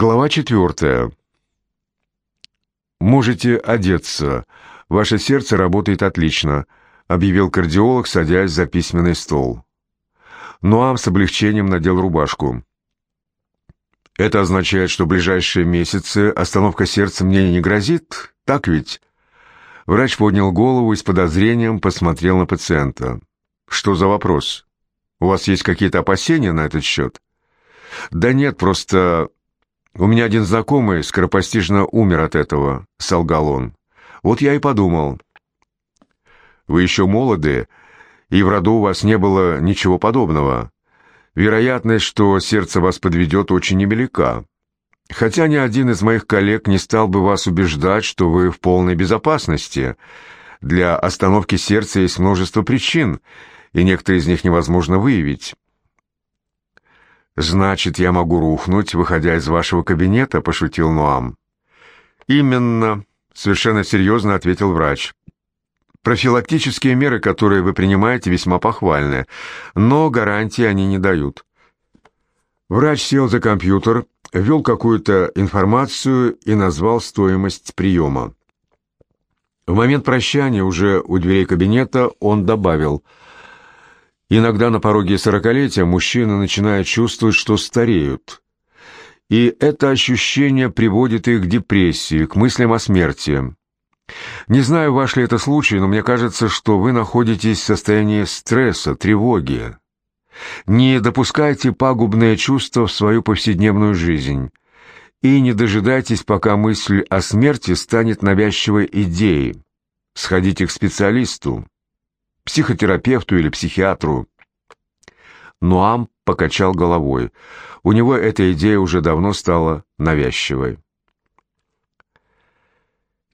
Глава четвертая. «Можете одеться. Ваше сердце работает отлично», — объявил кардиолог, садясь за письменный стол. Нуам с облегчением надел рубашку. «Это означает, что в ближайшие месяцы остановка сердца мне не грозит, так ведь?» Врач поднял голову и с подозрением посмотрел на пациента. «Что за вопрос? У вас есть какие-то опасения на этот счет?» «Да нет, просто «У меня один знакомый скоропостижно умер от этого», — солгал он. «Вот я и подумал». «Вы еще молоды, и в роду у вас не было ничего подобного. Вероятность, что сердце вас подведет, очень невелика. Хотя ни один из моих коллег не стал бы вас убеждать, что вы в полной безопасности. Для остановки сердца есть множество причин, и некоторые из них невозможно выявить». «Значит, я могу рухнуть, выходя из вашего кабинета?» — пошутил Нуам. «Именно», — совершенно серьезно ответил врач. «Профилактические меры, которые вы принимаете, весьма похвальны, но гарантии они не дают». Врач сел за компьютер, ввел какую-то информацию и назвал стоимость приема. В момент прощания уже у дверей кабинета он добавил — Иногда на пороге сорокалетия мужчины начинают чувствовать, что стареют. И это ощущение приводит их к депрессии, к мыслям о смерти. Не знаю, ваш ли это случай, но мне кажется, что вы находитесь в состоянии стресса, тревоги. Не допускайте пагубные чувства в свою повседневную жизнь. И не дожидайтесь, пока мысль о смерти станет навязчивой идеей. Сходите к специалисту психотерапевту или психиатру. Нуам покачал головой. У него эта идея уже давно стала навязчивой.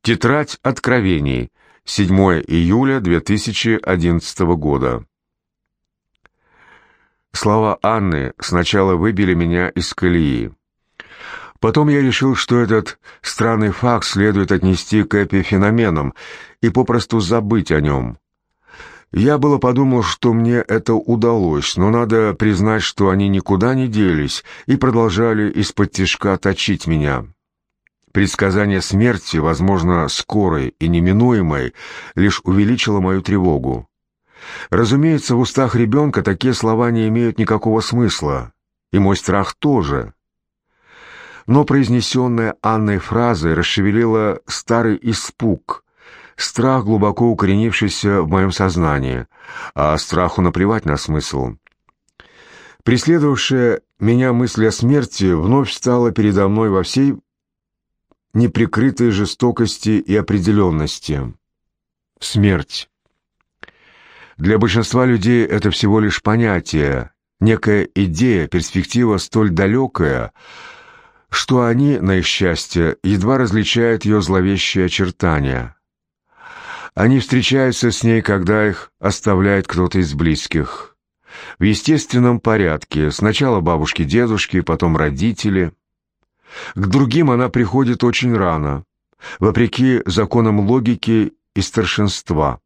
Тетрадь откровений. 7 июля 2011 года. Слова Анны сначала выбили меня из колеи. Потом я решил, что этот странный факт следует отнести к эпифеноменам и попросту забыть о нем. Я было подумал, что мне это удалось, но надо признать, что они никуда не делись и продолжали из-под тишка точить меня. Предсказание смерти, возможно, скорой и неминуемой, лишь увеличило мою тревогу. Разумеется, в устах ребенка такие слова не имеют никакого смысла, и мой страх тоже. Но произнесенная Анной фраза расшевелила старый испуг — Страх, глубоко укоренившийся в моем сознании, а страху наплевать на смысл. Преследовавшая меня мысль о смерти вновь стала передо мной во всей неприкрытой жестокости и определенности. Смерть. Для большинства людей это всего лишь понятие, некая идея, перспектива столь далекая, что они, на их счастье, едва различают ее зловещие очертания. Они встречаются с ней, когда их оставляет кто-то из близких. В естественном порядке. Сначала бабушки-дедушки, потом родители. К другим она приходит очень рано, вопреки законам логики и старшинства.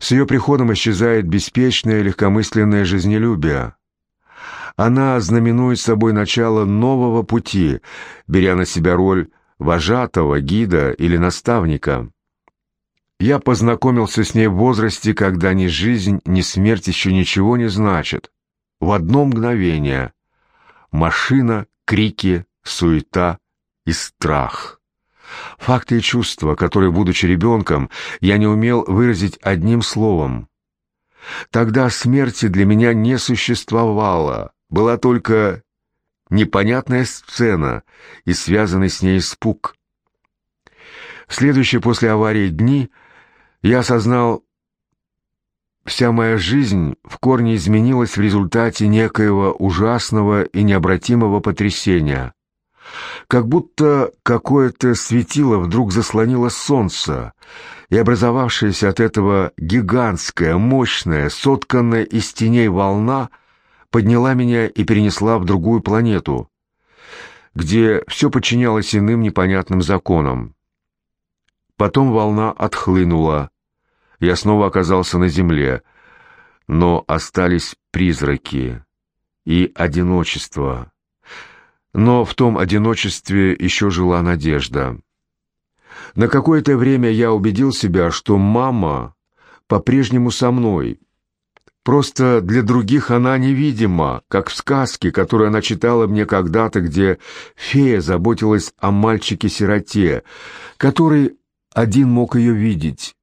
С ее приходом исчезает беспечное легкомысленное жизнелюбие. Она знаменует собой начало нового пути, беря на себя роль вожатого, гида или наставника. Я познакомился с ней в возрасте, когда ни жизнь, ни смерть еще ничего не значат. В одно мгновение. Машина, крики, суета и страх. Факты и чувства, которые, будучи ребенком, я не умел выразить одним словом. Тогда смерти для меня не существовало, была только непонятная сцена и связанный с ней испуг. Следующие после аварии дни – я осознал, вся моя жизнь в корне изменилась в результате некоего ужасного и необратимого потрясения. Как будто какое-то светило вдруг заслонило солнце, и образовавшаяся от этого гигантская, мощная, сотканная из теней волна подняла меня и перенесла в другую планету, где все подчинялось иным непонятным законам. Потом волна отхлынула. Я снова оказался на земле, но остались призраки и одиночество. Но в том одиночестве еще жила надежда. На какое-то время я убедил себя, что мама по-прежнему со мной. Просто для других она невидима, как в сказке, которую она читала мне когда-то, где фея заботилась о мальчике-сироте, который один мог ее видеть.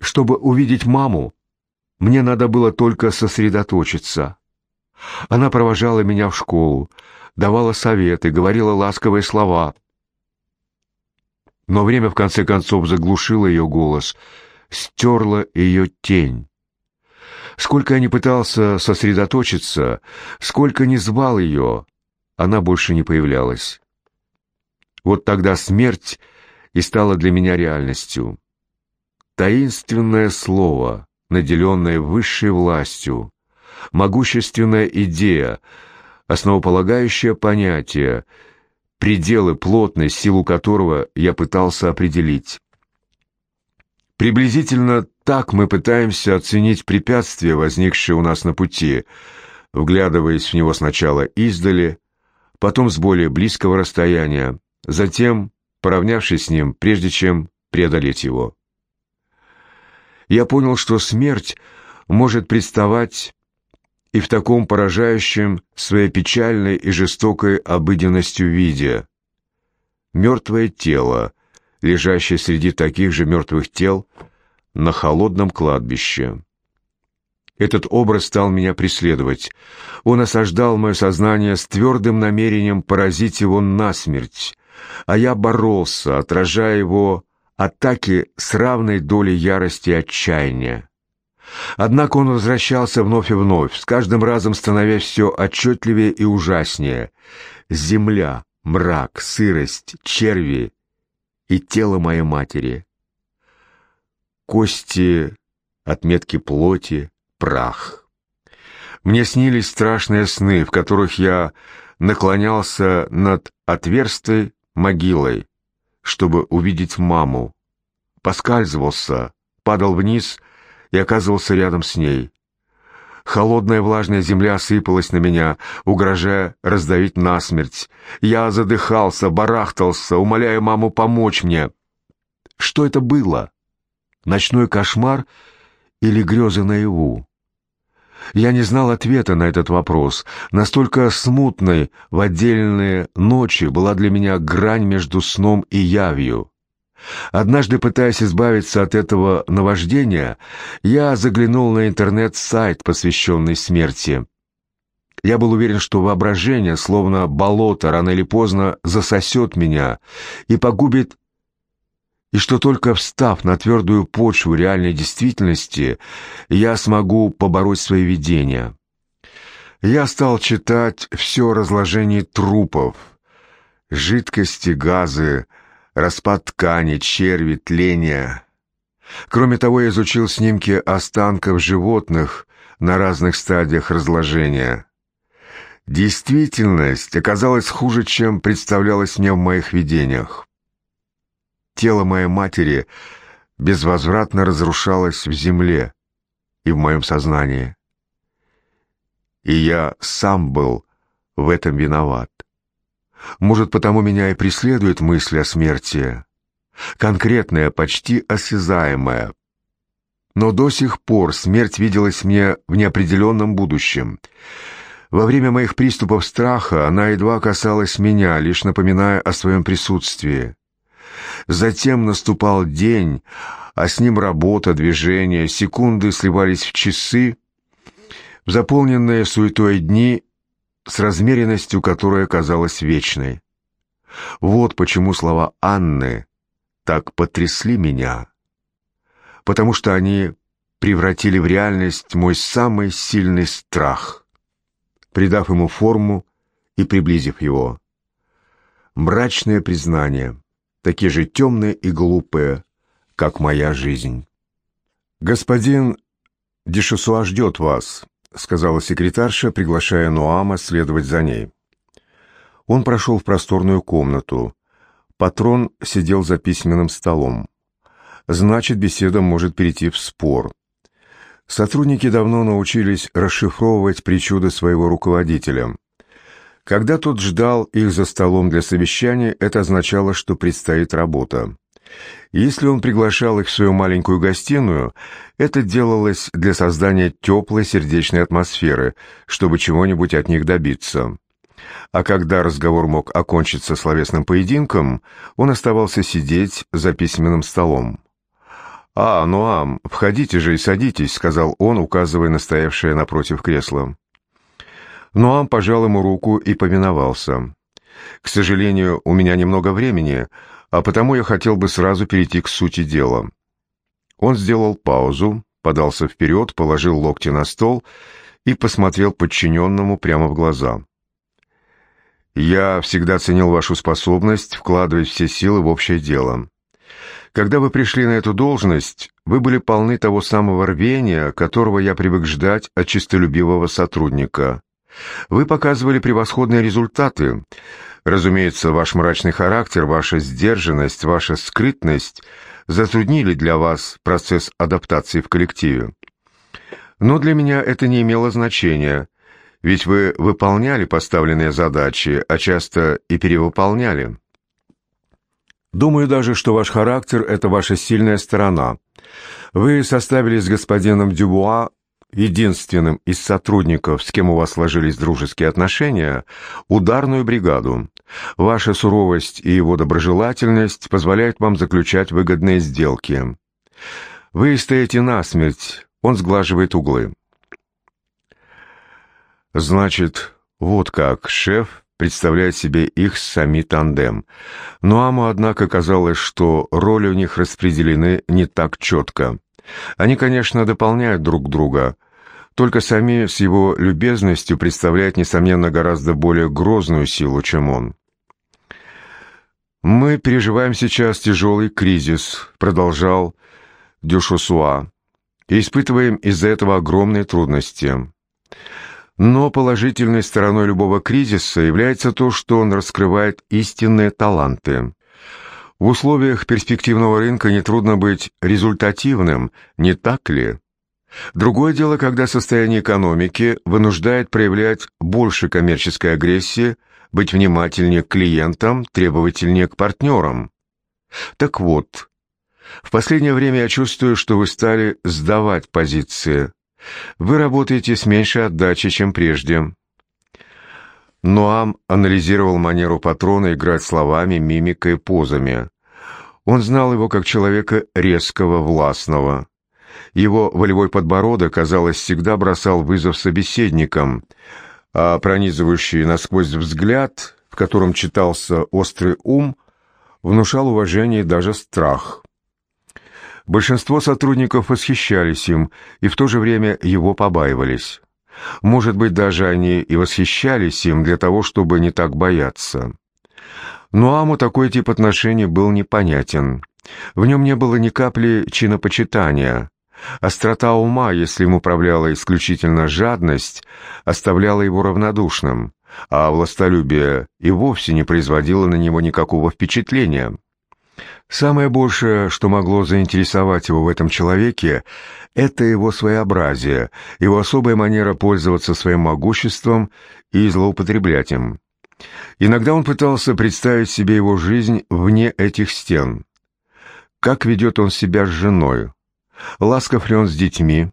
Чтобы увидеть маму, мне надо было только сосредоточиться. Она провожала меня в школу, давала советы, говорила ласковые слова. Но время в конце концов заглушило ее голос, стерло ее тень. Сколько я не пытался сосредоточиться, сколько не звал ее, она больше не появлялась. Вот тогда смерть и стала для меня реальностью. Таинственное слово, наделенное высшей властью, могущественная идея, основополагающее понятие, пределы плотной, силу которого я пытался определить. Приблизительно так мы пытаемся оценить препятствие, возникшее у нас на пути, вглядываясь в него сначала издали, потом с более близкого расстояния, затем поравнявшись с ним, прежде чем преодолеть его. Я понял, что смерть может представать и в таком поражающем своей печальной и жестокой обыденностью виде. Мертвое тело, лежащее среди таких же мертвых тел на холодном кладбище. Этот образ стал меня преследовать. Он осаждал мое сознание с твердым намерением поразить его насмерть, а я боролся, отражая его атаки с равной долей ярости и отчаяния. Однако он возвращался вновь и вновь, с каждым разом становясь все отчетливее и ужаснее. Земля, мрак, сырость, черви и тело моей матери. Кости, отметки плоти, прах. Мне снились страшные сны, в которых я наклонялся над отверстой могилой, чтобы увидеть маму. Поскальзывался, падал вниз и оказывался рядом с ней. Холодная влажная земля сыпалась на меня, угрожая раздавить насмерть. Я задыхался, барахтался, умоляя маму помочь мне. Что это было? Ночной кошмар или грезы наяву? Я не знал ответа на этот вопрос. Настолько смутной в отдельные ночи была для меня грань между сном и явью. Однажды, пытаясь избавиться от этого наваждения, я заглянул на интернет-сайт, посвященный смерти. Я был уверен, что воображение, словно болото, рано или поздно засосет меня и погубит, и что только встав на твердую почву реальной действительности, я смогу побороть свои видения. Я стал читать все разложение трупов, жидкости, газы, распад ткани, черви, тление. Кроме того, я изучил снимки останков животных на разных стадиях разложения. Действительность оказалась хуже, чем представлялось мне в моих видениях. Тело моей матери безвозвратно разрушалось в земле и в моем сознании. И я сам был в этом виноват. Может, потому меня и преследует мысль о смерти. Конкретная, почти осязаемая. Но до сих пор смерть виделась мне в неопределенном будущем. Во время моих приступов страха она едва касалась меня, лишь напоминая о своем присутствии. Затем наступал день, а с ним работа, движение, секунды сливались в часы, в заполненные суетой дни с размеренностью, которая казалась вечной. Вот почему слова Анны так потрясли меня, потому что они превратили в реальность мой самый сильный страх, придав ему форму и приблизив его. Мрачное признание, такие же темные и глупые, как моя жизнь. «Господин Дешесуа ждет вас», — сказала секретарша, приглашая Нуама следовать за ней. Он прошел в просторную комнату. Патрон сидел за письменным столом. Значит, беседа может перейти в спор. Сотрудники давно научились расшифровывать причуды своего руководителя. Когда тот ждал их за столом для совещания, это означало, что предстоит работа. Если он приглашал их в свою маленькую гостиную, это делалось для создания теплой сердечной атмосферы, чтобы чего-нибудь от них добиться. А когда разговор мог окончиться словесным поединком, он оставался сидеть за письменным столом. «А, Нуам, входите же и садитесь», — сказал он, указывая на стоявшее напротив кресло. Нуам пожал ему руку и повиновался. «К сожалению, у меня немного времени, а потому я хотел бы сразу перейти к сути дела». Он сделал паузу, подался вперед, положил локти на стол и посмотрел подчиненному прямо в глаза. «Я всегда ценил вашу способность вкладывать все силы в общее дело. Когда вы пришли на эту должность, вы были полны того самого рвения, которого я привык ждать от честолюбивого сотрудника. Вы показывали превосходные результаты. Разумеется, ваш мрачный характер, ваша сдержанность, ваша скрытность затруднили для вас процесс адаптации в коллективе. Но для меня это не имело значения, ведь вы выполняли поставленные задачи, а часто и перевыполняли. Думаю даже, что ваш характер – это ваша сильная сторона. Вы составили с господином Дюбуа единственным из сотрудников, с кем у вас сложились дружеские отношения, ударную бригаду. Ваша суровость и его доброжелательность позволяют вам заключать выгодные сделки. Вы стоите насмерть, он сглаживает углы. Значит, вот как шеф представляет себе их сами тандем. Но Аму, однако, казалось, что роли у них распределены не так четко. Они, конечно, дополняют друг друга, только сами с его любезностью представляют, несомненно, гораздо более грозную силу, чем он. «Мы переживаем сейчас тяжелый кризис», — продолжал Дюшосуа, «и испытываем из-за этого огромные трудности. Но положительной стороной любого кризиса является то, что он раскрывает истинные таланты. В условиях перспективного рынка нетрудно быть результативным, не так ли?» Другое дело, когда состояние экономики вынуждает проявлять больше коммерческой агрессии, быть внимательнее к клиентам, требовательнее к партнерам. Так вот, в последнее время я чувствую, что вы стали сдавать позиции. Вы работаете с меньшей отдачей, чем прежде. Ноам анализировал манеру патрона играть словами, мимикой, позами. Он знал его как человека резкого, властного. Его волевой подбородок, казалось, всегда бросал вызов собеседникам, а пронизывающий насквозь взгляд, в котором читался острый ум, внушал уважение и даже страх. Большинство сотрудников восхищались им и в то же время его побаивались. Может быть, даже они и восхищались им для того, чтобы не так бояться. Но Аму такой тип отношений был непонятен. В нем не было ни капли чинопочитания, Острота ума, если им управляла исключительно жадность, оставляла его равнодушным, а властолюбие и вовсе не производило на него никакого впечатления. Самое большее, что могло заинтересовать его в этом человеке, это его своеобразие, его особая манера пользоваться своим могуществом и злоупотреблять им. Иногда он пытался представить себе его жизнь вне этих стен. Как ведет он себя с женой? Ласков ли он с детьми?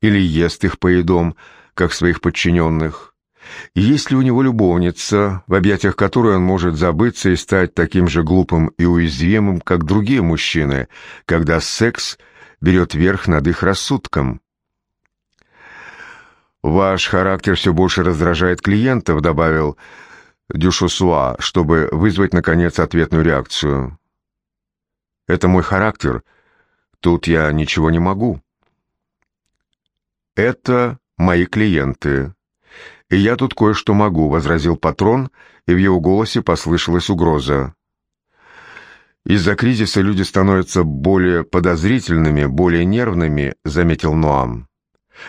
Или ест их поедом, как своих подчиненных? Есть ли у него любовница, в объятиях которой он может забыться и стать таким же глупым и уязвимым, как другие мужчины, когда секс берет верх над их рассудком? «Ваш характер все больше раздражает клиентов», — добавил Дюшусуа, чтобы вызвать, наконец, ответную реакцию. «Это мой характер», Тут я ничего не могу. Это мои клиенты. И я тут кое-что могу, возразил патрон, и в его голосе послышалась угроза. Из-за кризиса люди становятся более подозрительными, более нервными, заметил Ноам.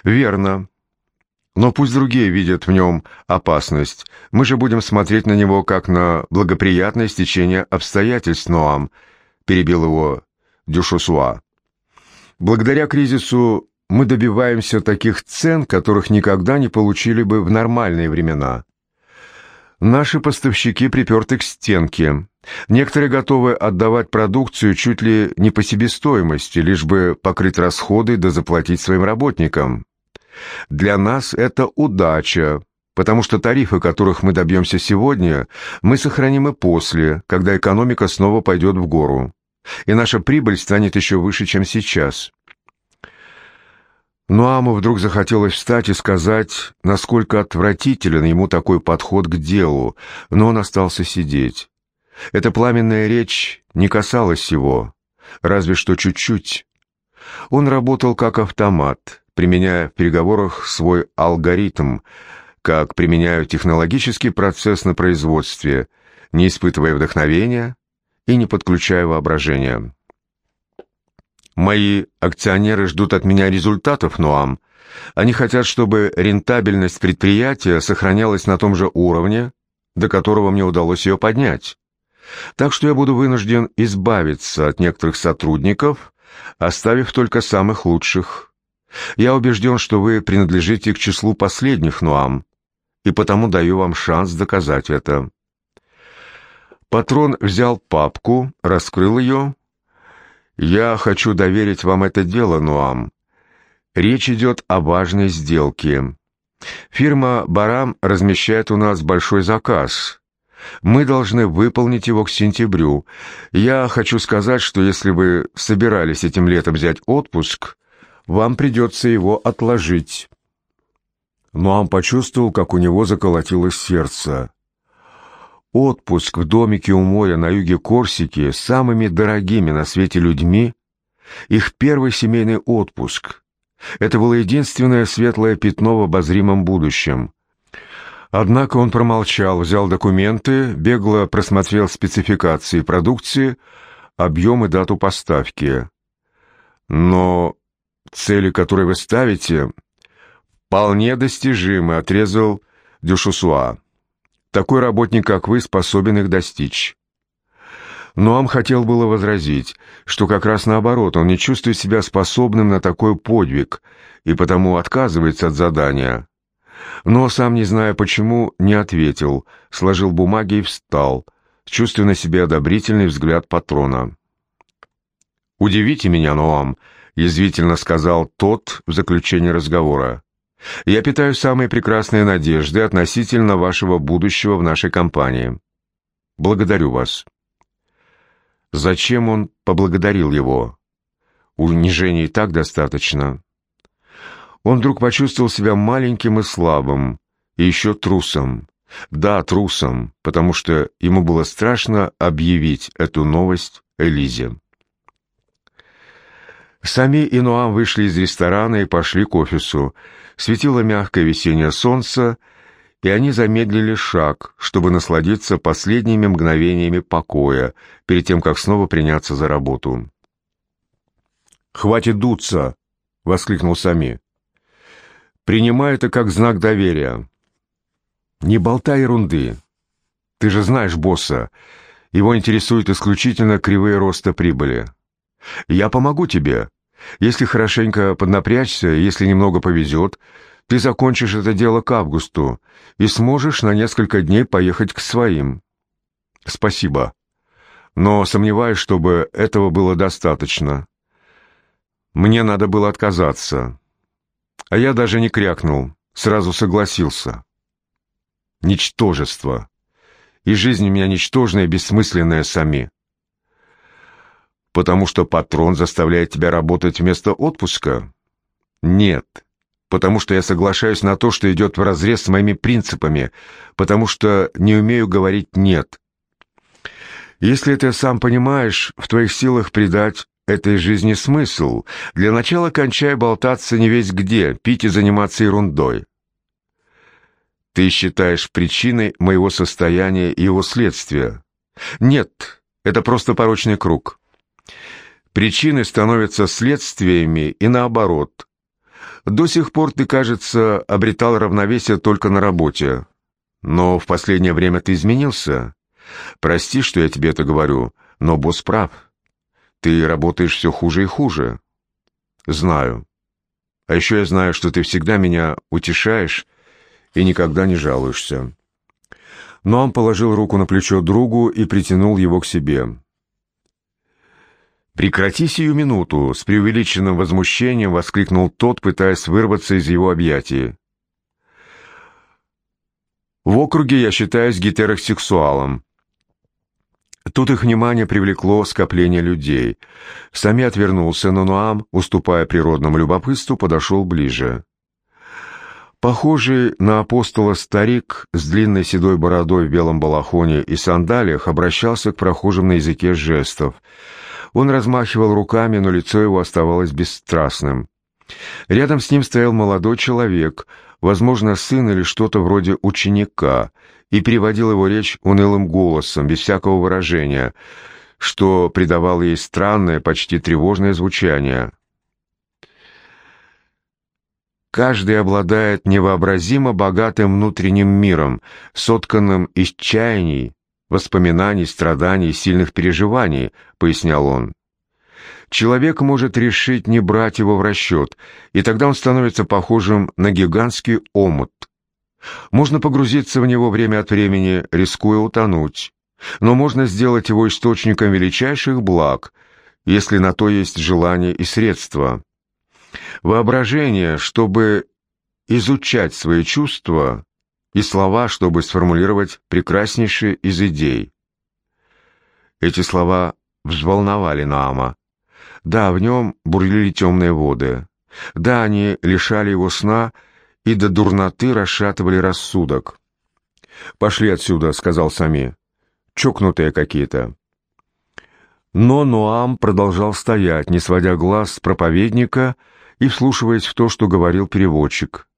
Верно. Но пусть другие видят в нем опасность. Мы же будем смотреть на него как на благоприятное стечение обстоятельств, Ноам, перебил его Дюшусуа. Благодаря кризису мы добиваемся таких цен, которых никогда не получили бы в нормальные времена. Наши поставщики приперты к стенке. Некоторые готовы отдавать продукцию чуть ли не по себестоимости, лишь бы покрыть расходы да заплатить своим работникам. Для нас это удача, потому что тарифы, которых мы добьемся сегодня, мы сохраним и после, когда экономика снова пойдет в гору. И наша прибыль станет еще выше, чем сейчас. Нуаму вдруг захотелось встать и сказать, насколько отвратителен ему такой подход к делу, но он остался сидеть. Эта пламенная речь не касалась его, разве что чуть-чуть. Он работал как автомат, применяя в переговорах свой алгоритм, как применяю технологический процесс на производстве, не испытывая вдохновения и не подключая воображения. Мои акционеры ждут от меня результатов, Ноам. Они хотят, чтобы рентабельность предприятия сохранялась на том же уровне, до которого мне удалось ее поднять. Так что я буду вынужден избавиться от некоторых сотрудников, оставив только самых лучших. Я убежден, что вы принадлежите к числу последних, Ноам, и потому даю вам шанс доказать это. Патрон взял папку, раскрыл ее «Я хочу доверить вам это дело, Нуам. Речь идет о важной сделке. Фирма «Барам» размещает у нас большой заказ. Мы должны выполнить его к сентябрю. Я хочу сказать, что если вы собирались этим летом взять отпуск, вам придется его отложить». Нуам почувствовал, как у него заколотилось сердце. Отпуск в домике у моря на юге Корсики с самыми дорогими на свете людьми, их первый семейный отпуск. Это было единственное светлое пятно в обозримом будущем. Однако он промолчал, взял документы, бегло просмотрел спецификации продукции, объем и дату поставки. Но цели, которые вы ставите, вполне достижимы, отрезал Дюшусуа. Такой работник, как вы, способен их достичь. Ноам хотел было возразить, что как раз наоборот, он не чувствует себя способным на такой подвиг и потому отказывается от задания. Но, сам не зная почему, не ответил, сложил бумаги и встал, чувствуя на себе одобрительный взгляд патрона. «Удивите меня, Ноам», — язвительно сказал тот в заключении разговора. Я питаю самые прекрасные надежды относительно вашего будущего в нашей компании. Благодарю вас». Зачем он поблагодарил его? Унижений так достаточно. Он вдруг почувствовал себя маленьким и слабым, и еще трусом. Да, трусом, потому что ему было страшно объявить эту новость Элизе. Сами и Нуам вышли из ресторана и пошли к офису. Светило мягкое весеннее солнце, и они замедлили шаг, чтобы насладиться последними мгновениями покоя, перед тем, как снова приняться за работу. «Хватит дуться!» — воскликнул Сами. «Принимай это как знак доверия». «Не болтай ерунды. Ты же знаешь босса. Его интересуют исключительно кривые роста прибыли. Я помогу тебе. Если хорошенько поднапрячься, если немного повезет, ты закончишь это дело к августу и сможешь на несколько дней поехать к своим. Спасибо. Но сомневаюсь, чтобы этого было достаточно. Мне надо было отказаться. А я даже не крякнул, сразу согласился. Ничтожество. И жизнь у меня ничтожная и бессмысленная сами потому что патрон заставляет тебя работать вместо отпуска? Нет, потому что я соглашаюсь на то, что идет вразрез с моими принципами, потому что не умею говорить «нет». Если ты сам понимаешь, в твоих силах придать этой жизни смысл, для начала кончай болтаться не весь где, пить и заниматься ерундой. Ты считаешь причиной моего состояния и его следствия? Нет, это просто порочный круг. Причины становятся следствиями и наоборот. До сих пор ты, кажется, обретал равновесие только на работе. Но в последнее время ты изменился. Прости, что я тебе это говорю, но босс прав. Ты работаешь все хуже и хуже. Знаю. А еще я знаю, что ты всегда меня утешаешь и никогда не жалуешься. но он положил руку на плечо другу и притянул его к себе. «Прекрати сию минуту!» — с преувеличенным возмущением воскликнул тот, пытаясь вырваться из его объятий. «В округе я считаюсь гетеросексуалом». Тут их внимание привлекло скопление людей. Сами отвернулся, но Нуам, уступая природному любопытству, подошел ближе. Похожий на апостола старик с длинной седой бородой в белом балахоне и сандалиях обращался к прохожим на языке жестов. Он размахивал руками, но лицо его оставалось бесстрастным. Рядом с ним стоял молодой человек, возможно, сын или что-то вроде ученика, и переводил его речь унылым голосом, без всякого выражения, что придавало ей странное, почти тревожное звучание. Каждый обладает невообразимо богатым внутренним миром, сотканным из чаяний, воспоминаний, страданий, сильных переживаний, пояснял он. Человек может решить не брать его в расчет, и тогда он становится похожим на гигантский омут. Можно погрузиться в него время от времени, рискуя утонуть, но можно сделать его источником величайших благ, если на то есть желание и средства. Воображение, чтобы изучать свои чувства, и слова, чтобы сформулировать прекраснейшие из идей. Эти слова взволновали Наама. Да, в нем бурлили темные воды. Да, они лишали его сна и до дурноты расшатывали рассудок. «Пошли отсюда», — сказал Сами. «Чокнутые какие-то». Но Ноам продолжал стоять, не сводя глаз с проповедника и вслушиваясь в то, что говорил переводчик.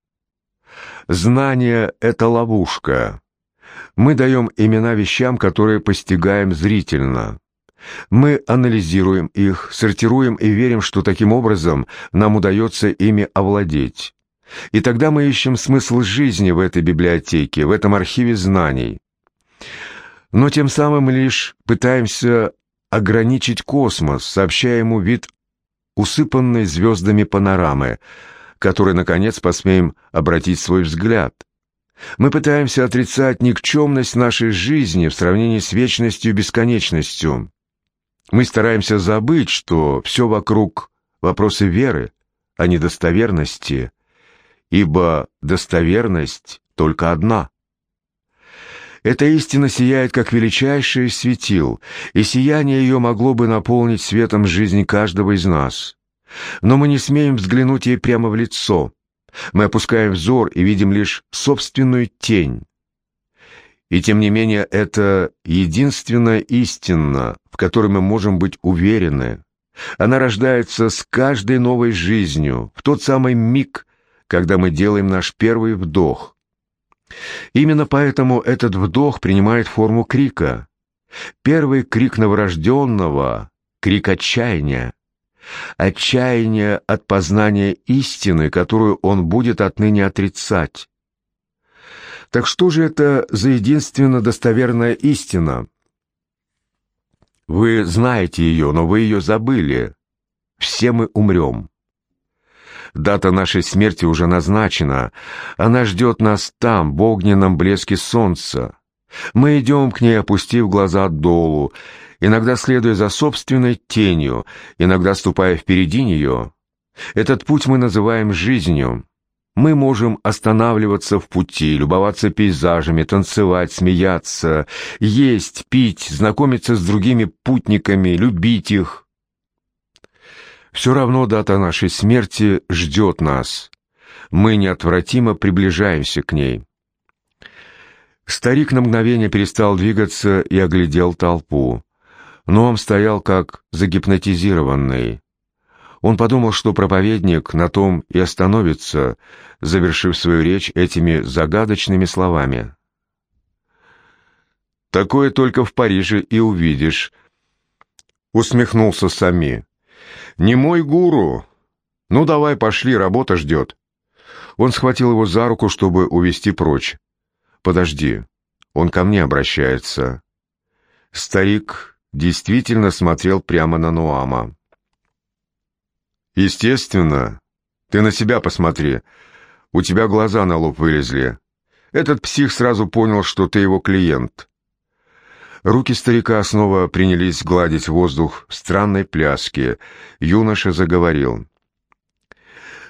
«Знание — это ловушка. Мы даем имена вещам, которые постигаем зрительно. Мы анализируем их, сортируем и верим, что таким образом нам удается ими овладеть. И тогда мы ищем смысл жизни в этой библиотеке, в этом архиве знаний. Но тем самым лишь пытаемся ограничить космос, сообщая ему вид усыпанной звездами панорамы, которой, наконец, посмеем обратить свой взгляд. Мы пытаемся отрицать никчемность нашей жизни в сравнении с вечностью и бесконечностью. Мы стараемся забыть, что все вокруг — вопросы веры, а не достоверности, ибо достоверность только одна. Эта истина сияет, как величайший светил, и сияние ее могло бы наполнить светом жизнь каждого из нас. Но мы не смеем взглянуть ей прямо в лицо. Мы опускаем взор и видим лишь собственную тень. И тем не менее это единственная истина, в которой мы можем быть уверены. Она рождается с каждой новой жизнью, в тот самый миг, когда мы делаем наш первый вдох. Именно поэтому этот вдох принимает форму крика. Первый крик новорожденного — крик отчаяния. Отчаяние от познания истины, которую он будет отныне отрицать. Так что же это за единственно достоверная истина? Вы знаете ее, но вы ее забыли. Все мы умрем. Дата нашей смерти уже назначена. Она ждет нас там, в огненном блеске солнца. Мы идем к ней, опустив глаза долу, иногда следуя за собственной тенью, иногда ступая впереди нее. Этот путь мы называем жизнью. Мы можем останавливаться в пути, любоваться пейзажами, танцевать, смеяться, есть, пить, знакомиться с другими путниками, любить их. Все равно дата нашей смерти ждет нас. Мы неотвратимо приближаемся к ней. Старик на мгновение перестал двигаться и оглядел толпу. Но он стоял как загипнотизированный. Он подумал, что проповедник на том и остановится, завершив свою речь этими загадочными словами. «Такое только в Париже и увидишь», — усмехнулся Сами. «Не мой гуру. Ну давай, пошли, работа ждет». Он схватил его за руку, чтобы увести прочь. «Подожди, он ко мне обращается». Старик действительно смотрел прямо на Нуама. «Естественно. Ты на себя посмотри. У тебя глаза на лоб вылезли. Этот псих сразу понял, что ты его клиент. Руки старика снова принялись гладить воздух в странной пляске. Юноша заговорил.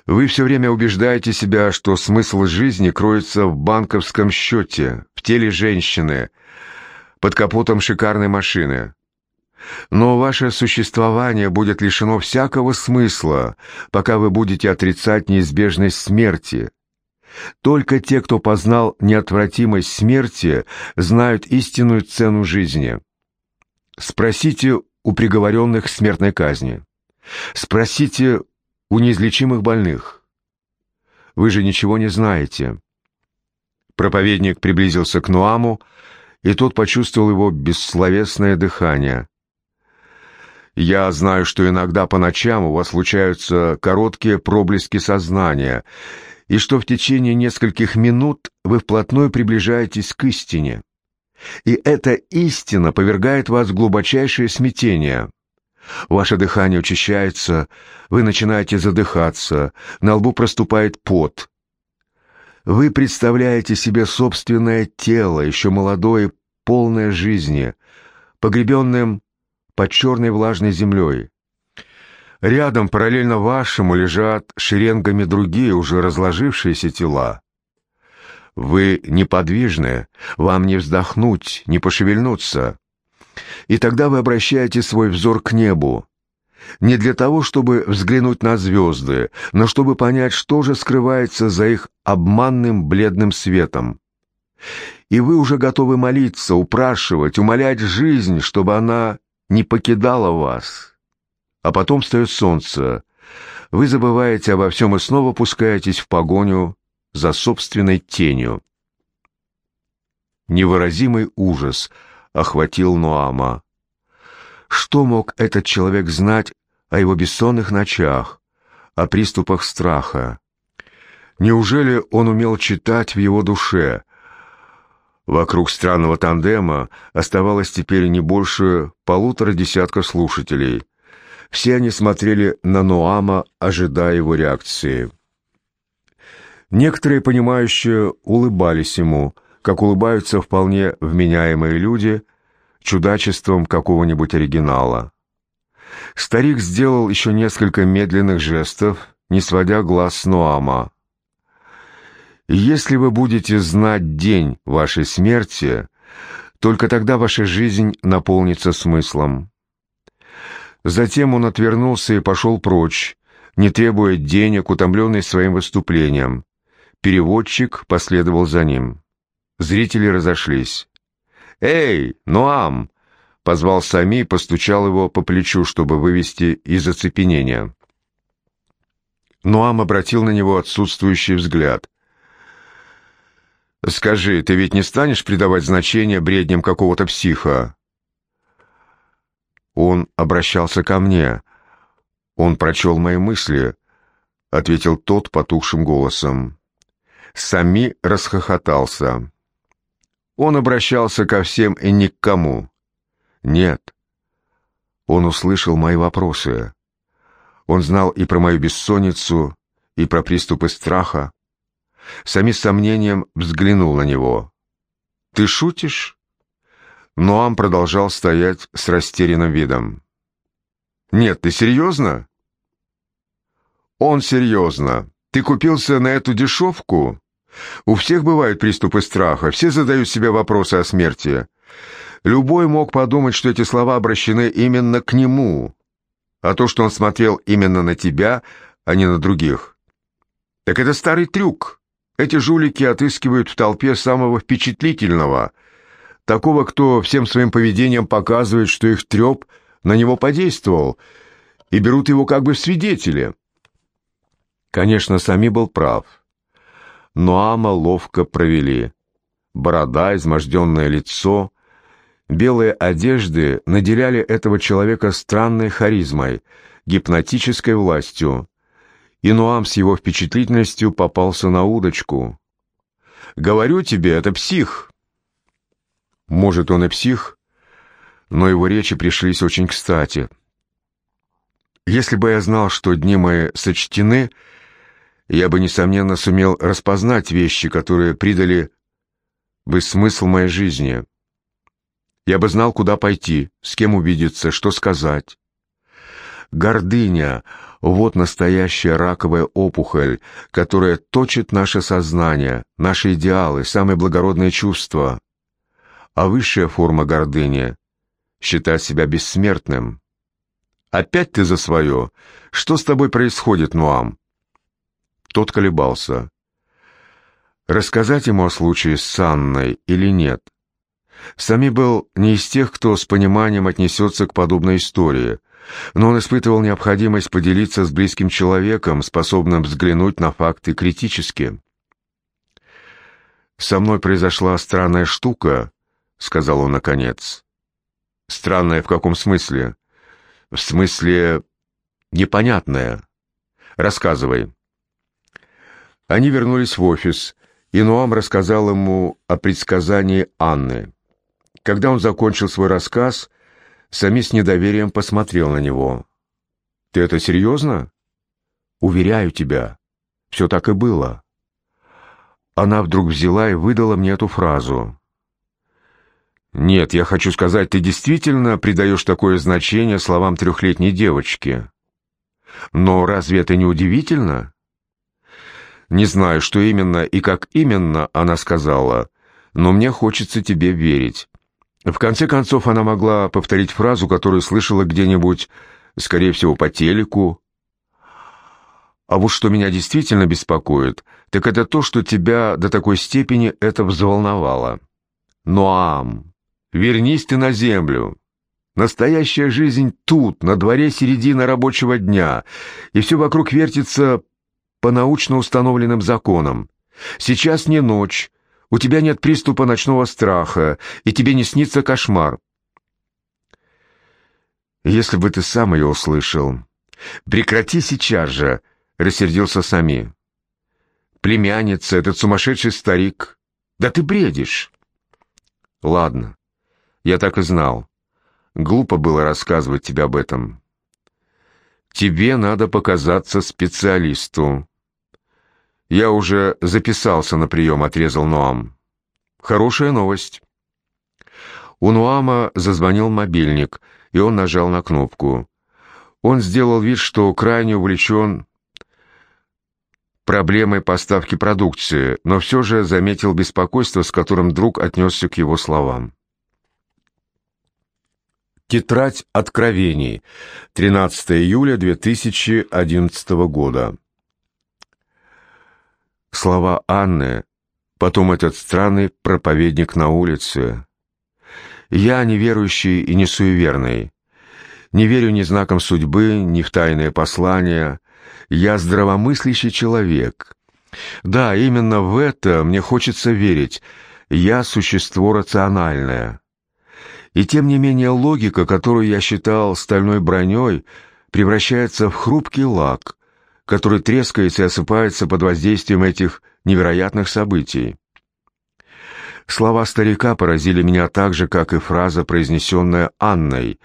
«Вы все время убеждаете себя, что смысл жизни кроется в банковском счете, в теле женщины, под капотом шикарной машины. Но ваше существование будет лишено всякого смысла, пока вы будете отрицать неизбежность смерти, только те, кто познал неотвратимость смерти, знают истинную цену жизни. Спросите у приговоренных к смертной казни. Спросите у неизлечимых больных. Вы же ничего не знаете. Проповедник приблизился к Нуаму, и тот почувствовал его бессловесное дыхание. «Я знаю, что иногда по ночам у вас случаются короткие проблески сознания, и что в течение нескольких минут вы вплотную приближаетесь к истине. И эта истина повергает вас в глубочайшее смятение. Ваше дыхание учащается, вы начинаете задыхаться, на лбу проступает пот. Вы представляете себе собственное тело, еще молодое, полное жизни, погребенным под черной влажной землей. Рядом, параллельно вашему, лежат шеренгами другие, уже разложившиеся тела. Вы неподвижны, вам не вздохнуть, не пошевельнуться. И тогда вы обращаете свой взор к небу. Не для того, чтобы взглянуть на звезды, но чтобы понять, что же скрывается за их обманным бледным светом. И вы уже готовы молиться, упрашивать, умолять жизнь, чтобы она не покидала вас» а потом встает солнце. Вы забываете обо всем и снова пускаетесь в погоню за собственной тенью. Невыразимый ужас охватил Ноама. Что мог этот человек знать о его бессонных ночах, о приступах страха? Неужели он умел читать в его душе? Вокруг странного тандема оставалось теперь не больше полутора десятка слушателей — все они смотрели на Ноама, ожидая его реакции. Некоторые, понимающие, улыбались ему, как улыбаются вполне вменяемые люди, чудачеством какого-нибудь оригинала. Старик сделал еще несколько медленных жестов, не сводя глаз с Ноама. «Если вы будете знать день вашей смерти, только тогда ваша жизнь наполнится смыслом. Затем он отвернулся и пошел прочь, не требуя денег, утомленный своим выступлением. Переводчик последовал за ним. Зрители разошлись. «Эй, Ноам!» — позвал Сами и постучал его по плечу, чтобы вывести из оцепенения. Ноам обратил на него отсутствующий взгляд. «Скажи, ты ведь не станешь придавать значение бредням какого-то психа?» Он обращался ко мне. Он прочел мои мысли, — ответил тот потухшим голосом. Сами расхохотался. Он обращался ко всем и ни к кому. Нет. Он услышал мои вопросы. Он знал и про мою бессонницу, и про приступы страха. Сами с сомнением взглянул на него. «Ты шутишь?» Ноам продолжал стоять с растерянным видом. «Нет, ты серьезно?» «Он серьезно. Ты купился на эту дешевку?» «У всех бывают приступы страха, все задают себе вопросы о смерти. Любой мог подумать, что эти слова обращены именно к нему, а то, что он смотрел именно на тебя, а не на других. Так это старый трюк. Эти жулики отыскивают в толпе самого впечатлительного — такого, кто всем своим поведением показывает, что их треп на него подействовал, и берут его как бы в свидетели. Конечно, Сами был прав. Но Ама ловко провели. Борода, изможденное лицо, белые одежды наделяли этого человека странной харизмой, гипнотической властью. И Нуам с его впечатлительностью попался на удочку. «Говорю тебе, это псих!» Может, он и псих, но его речи пришлись очень кстати. Если бы я знал, что дни мои сочтены, я бы, несомненно, сумел распознать вещи, которые придали Вы смысл моей жизни. Я бы знал, куда пойти, с кем увидеться, что сказать. Гордыня — вот настоящая раковая опухоль, которая точит наше сознание, наши идеалы, самые благородные чувства. А высшая форма гордыни — считать себя бессмертным. «Опять ты за свое? Что с тобой происходит, Нуам?» Тот колебался. Рассказать ему о случае с Анной или нет? Сами был не из тех, кто с пониманием отнесется к подобной истории, но он испытывал необходимость поделиться с близким человеком, способным взглянуть на факты критически. «Со мной произошла странная штука», — сказал он наконец. «Странная в каком смысле?» «В смысле непонятная. Рассказывай». Они вернулись в офис, и Ноам рассказал ему о предсказании Анны. Когда он закончил свой рассказ, Сами с недоверием посмотрел на него. «Ты это серьезно?» «Уверяю тебя, все так и было». Она вдруг взяла и выдала мне эту фразу. «Нет, я хочу сказать, ты действительно придаешь такое значение словам трехлетней девочки. Но разве это не удивительно?» Не знаю, что именно и как именно она сказала, но мне хочется тебе верить. В конце концов, она могла повторить фразу, которую слышала где-нибудь, скорее всего, по телеку. А вот что меня действительно беспокоит, так это то, что тебя до такой степени это взволновало. Ноам, вернись ты на землю. Настоящая жизнь тут, на дворе середина рабочего дня, и все вокруг вертится по научно установленным законам. Сейчас не ночь, у тебя нет приступа ночного страха, и тебе не снится кошмар. Если бы ты сам ее услышал. Прекрати сейчас же, рассердился Сами. Племянница, этот сумасшедший старик. Да ты бредишь. Ладно, я так и знал. Глупо было рассказывать тебе об этом. Тебе надо показаться специалисту. «Я уже записался на прием», — отрезал Ноам. «Хорошая новость». У Нуама зазвонил мобильник, и он нажал на кнопку. Он сделал вид, что крайне увлечен проблемой поставки продукции, но все же заметил беспокойство, с которым друг отнесся к его словам. Тетрадь откровений. 13 июля 2011 года. Слова Анны, потом этот странный проповедник на улице. Я неверующий и не суеверный. Не верю ни знакам судьбы, ни в тайные послания. Я здравомыслящий человек. Да, именно в это мне хочется верить. Я существо рациональное. И тем не менее логика, которую я считал стальной броней, превращается в хрупкий лак, который трескается и осыпается под воздействием этих невероятных событий. Слова старика поразили меня так же, как и фраза, произнесенная Анной.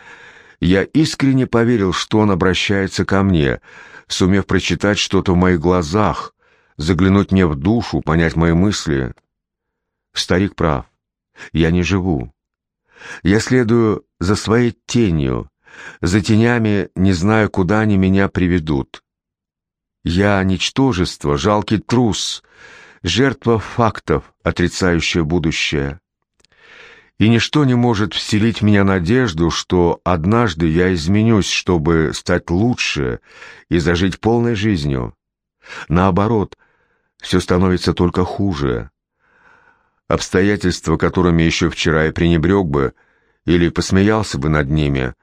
Я искренне поверил, что он обращается ко мне, сумев прочитать что-то в моих глазах, заглянуть мне в душу, понять мои мысли. Старик прав. Я не живу. Я следую за своей тенью, за тенями, не знаю, куда они меня приведут. Я — ничтожество, жалкий трус, жертва фактов, отрицающая будущее. И ничто не может вселить в меня надежду, что однажды я изменюсь, чтобы стать лучше и зажить полной жизнью. Наоборот, все становится только хуже. Обстоятельства, которыми еще вчера я пренебрег бы или посмеялся бы над ними,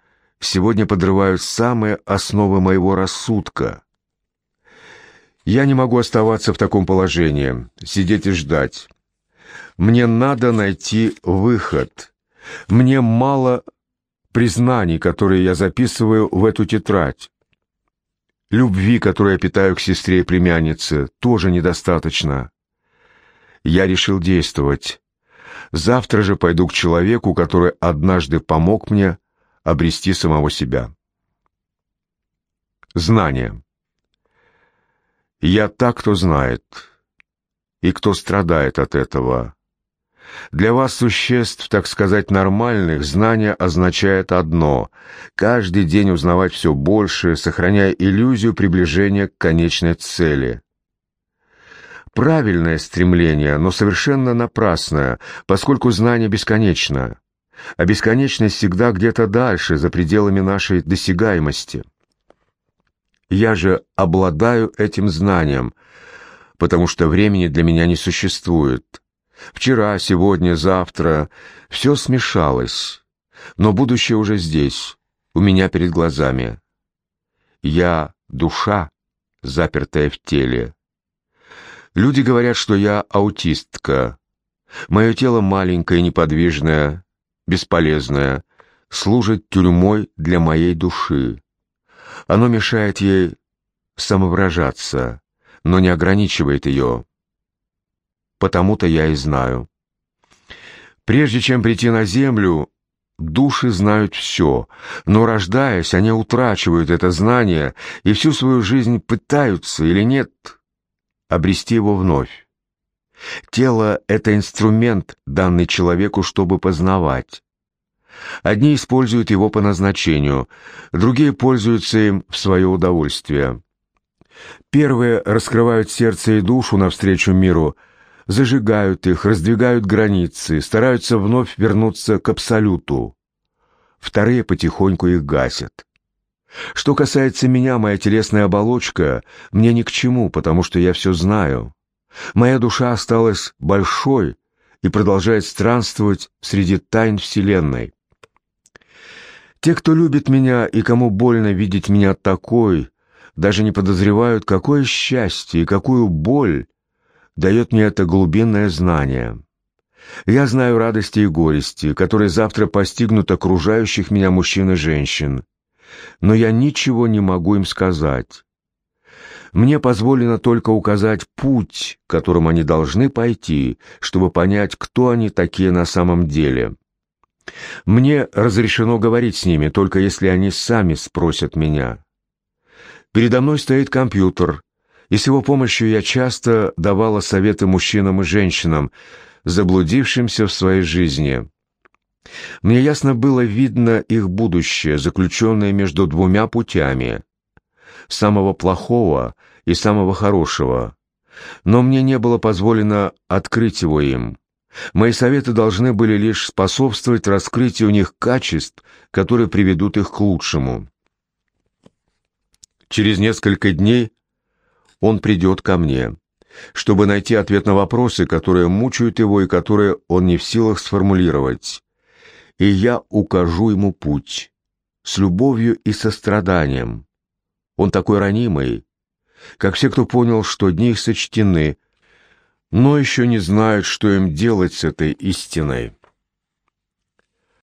сегодня подрывают самые основы моего рассудка. Я не могу оставаться в таком положении, сидеть и ждать. Мне надо найти выход. Мне мало признаний, которые я записываю в эту тетрадь. Любви, которую я питаю к сестре и племяннице, тоже недостаточно. Я решил действовать. Завтра же пойду к человеку, который однажды помог мне обрести самого себя. Знание. Я так, кто знает, и кто страдает от этого. Для вас, существ, так сказать, нормальных, знание означает одно — каждый день узнавать все больше, сохраняя иллюзию приближения к конечной цели. Правильное стремление, но совершенно напрасное, поскольку знание бесконечно, а бесконечность всегда где-то дальше, за пределами нашей досягаемости. Я же обладаю этим знанием, потому что времени для меня не существует. Вчера, сегодня, завтра все смешалось, но будущее уже здесь, у меня перед глазами. Я — душа, запертая в теле. Люди говорят, что я аутистка. Мое тело маленькое, неподвижное, бесполезное, служит тюрьмой для моей души. Оно мешает ей самовыражаться, но не ограничивает ее. Потому-то я и знаю. Прежде чем прийти на землю, души знают все, но, рождаясь, они утрачивают это знание и всю свою жизнь пытаются или нет обрести его вновь. Тело — это инструмент, данный человеку, чтобы познавать. Одни используют его по назначению, другие пользуются им в свое удовольствие. Первые раскрывают сердце и душу навстречу миру, зажигают их, раздвигают границы, стараются вновь вернуться к абсолюту. Вторые потихоньку их гасят. Что касается меня, моя телесная оболочка мне ни к чему, потому что я все знаю. Моя душа осталась большой и продолжает странствовать среди тайн Вселенной. Те, кто любит меня и кому больно видеть меня такой, даже не подозревают, какое счастье и какую боль дает мне это глубинное знание. Я знаю радости и горести, которые завтра постигнут окружающих меня мужчин и женщин, но я ничего не могу им сказать. Мне позволено только указать путь, которым они должны пойти, чтобы понять, кто они такие на самом деле. Мне разрешено говорить с ними, только если они сами спросят меня. Передо мной стоит компьютер, и с его помощью я часто давала советы мужчинам и женщинам, заблудившимся в своей жизни. Мне ясно было видно их будущее, заключенное между двумя путями самого плохого и самого хорошего, но мне не было позволено открыть его им. Мои советы должны были лишь способствовать раскрытию у них качеств, которые приведут их к лучшему. Через несколько дней он придет ко мне, чтобы найти ответ на вопросы, которые мучают его и которые он не в силах сформулировать. И я укажу ему путь, с любовью и состраданием, он такой ранимый, как все, кто понял, что дни их сочтены, но еще не знают, что им делать с этой истиной.